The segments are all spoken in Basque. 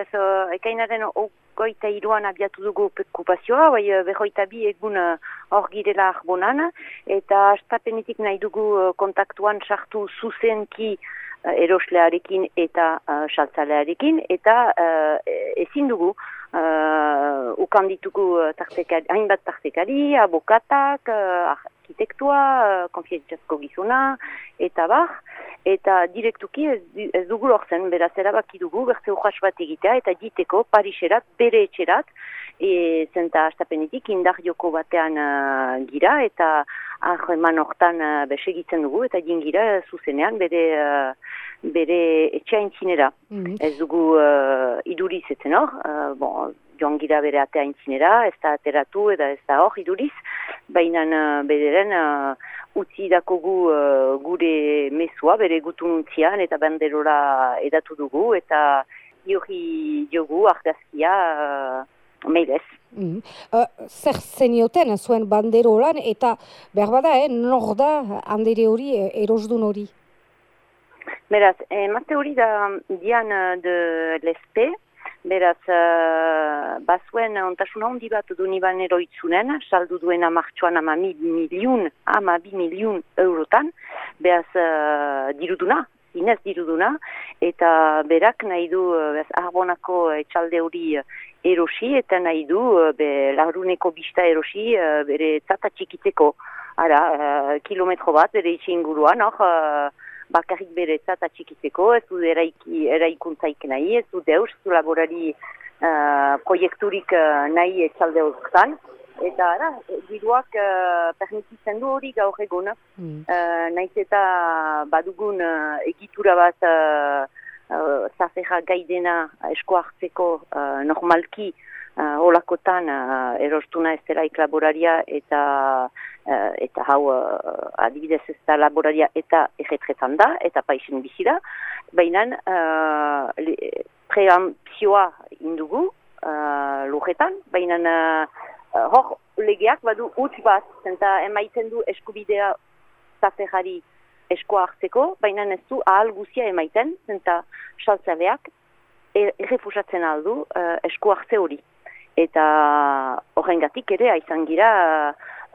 bez, uh, ekainaren goita iruan abiatu dugu pekupazioa, bai behoita bi egun hor uh, girela arbonan, eta astapenetik nahi dugu kontaktuan sartu zuzenki uh, eroslearekin eta uh, saltzalearekin, eta uh, ezin dugu uh, ukan ditugu tartekari, hainbat tartekari, abokatak, uh, arkitektua, uh, konfientzazko gizuna, eta bar, eta direktuki ez, ez dugu lortzen, beraz erabaki dugu, berze urras bat egitea, eta diteko Pariserat, bere etxerat, e, zenta astapenetik indar joko batean uh, gira, eta eman hortan uh, besegitzen dugu, eta jingira zuzenean bere, uh, bere etxea. Mm Ez dugu uh, iduriz etzen hor, uh, bon, joan gira bere atea intzinera, ez da ateratu, eta ez da hor iduriz, baina uh, bederen utzi dakogu uh, gure mesua, bere gutununtzian eta banderora edatu dugu, eta jori jogu argazkia uh, meilez. Mm uh, zer zenioten zuen banderolan eta behar bada, eh, nor da handere hori, eh, erosdun hori? Beraz, emate hori da dian de lespe, Beraz, uh, bazuen ontasuna hondi bat du niban eroitzunen, saldu duen amartxoan ama mi miliun, ama bi miliun eurotan, beraz, uh, diruduna, inez diruduna, eta berak nahi du, uh, beraz, arbonako etxalde hori erosi, eta nahi du, uh, be, laruneko bista erosi, uh, bere tata txikitzeko, ara, uh, kilometro bat, bere itxinguruan, hor, bakarrik bere eta txikiteko, ez du eraiki, eraikuntzaik nahi, ez du deus, ez du laborari uh, proiekturik uh, nahi etxalde horretan. Eta, ara, diruak uh, permititzen du hori gaur egon. Mm. Uh, naiz eta badugun uh, egitura bat uh, uh, zafera gaidena esko hartzeko uh, normalki uh, olakotan uh, erostuna ez dela laboraria eta uh, eta hau uh, adibidez ez da laboraria eta erretretan da eta paisen bizi da. Baina uh, preampzioa indugu uh, lujetan baina uh, hor legeak badu utz bat zenta emaiten du eskubidea zaferari eskoa hartzeko, baina ez du ahal guzia emaiten, zenta saltzabeak errefusatzen aldu uh, esku hartze hori eta horrengatik ere aizan gira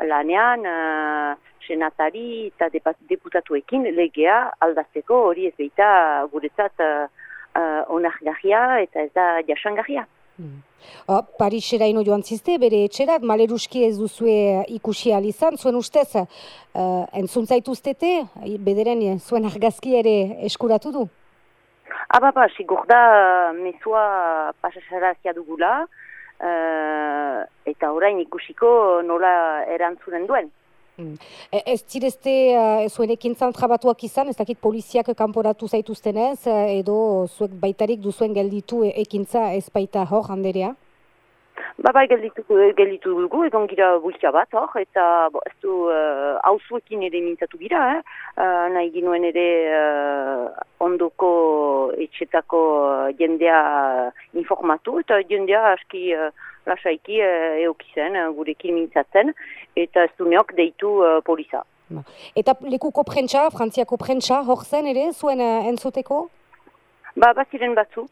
lanean uh, senatari eta deputatuekin legea aldatzeko hori ez behita guretzat uh, onargarria eta ez da jasangarria. Hmm. Uh, Parisera ino joan zizte, bere etxerat, maleruski ez duzue ikusi alizan, zuen ustez, uh, entzuntzaituztete, bederen zuen argazki ere eskuratu du? Aba, ba, sigur da, mesua pasasarazia dugula, uh, eta orain ikusiko nola erantzunen duen. Hmm. Ez zirezte uh, zuen ekintzan trabatuak izan, ez dakit poliziak kanporatu zaituztenez, eh, edo zuek baitarik duzuen gelditu ekintza ez baita hor handerea? Ba, bai, gelditu, gelditu dugu, egon gira bultia bat, hor, eta bo, ez du hauzuekin uh, ere mintzatu gira, eh? uh, nahi ginuen ere uh, ondoko etxetako jendea informatu, eta jendea aski uh, lasaiki uh, eukizen, uh, gurekin mintzatzen, eta ez du neok deitu uh, poliza. Ba. Eta lekuko prentsa, frantziako prentsa, hor zen ere, zuen uh, entzuteko? Ba, bat ziren batzu,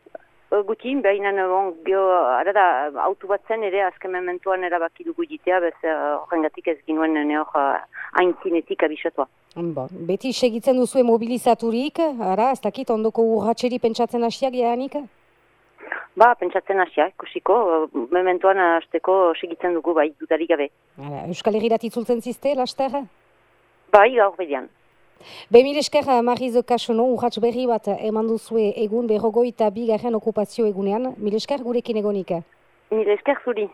gutin, behin bon, ara da, autu bat zen ere azken mementuan erabaki dugu jitea, bez horrengatik ez ginuen neor hain zinetik abisatua. Ba, beti segitzen duzu mobilizaturik, ara, ez dakit ondoko urratxeri pentsatzen hasiak gehanik? Ba, pentsatzen hasiak, kusiko, mementuan hasteko segitzen dugu bai, dudarik gabe. Euskal Herrirat itzultzen zizte, laster? Bai, gaur bedian. Bemil esker, Marizo Kasono, urratx berri bat eman duzue egun berrogoi eta bigarren okupazio egunean. Mil esker gurekin egonik? Mil esker zuri.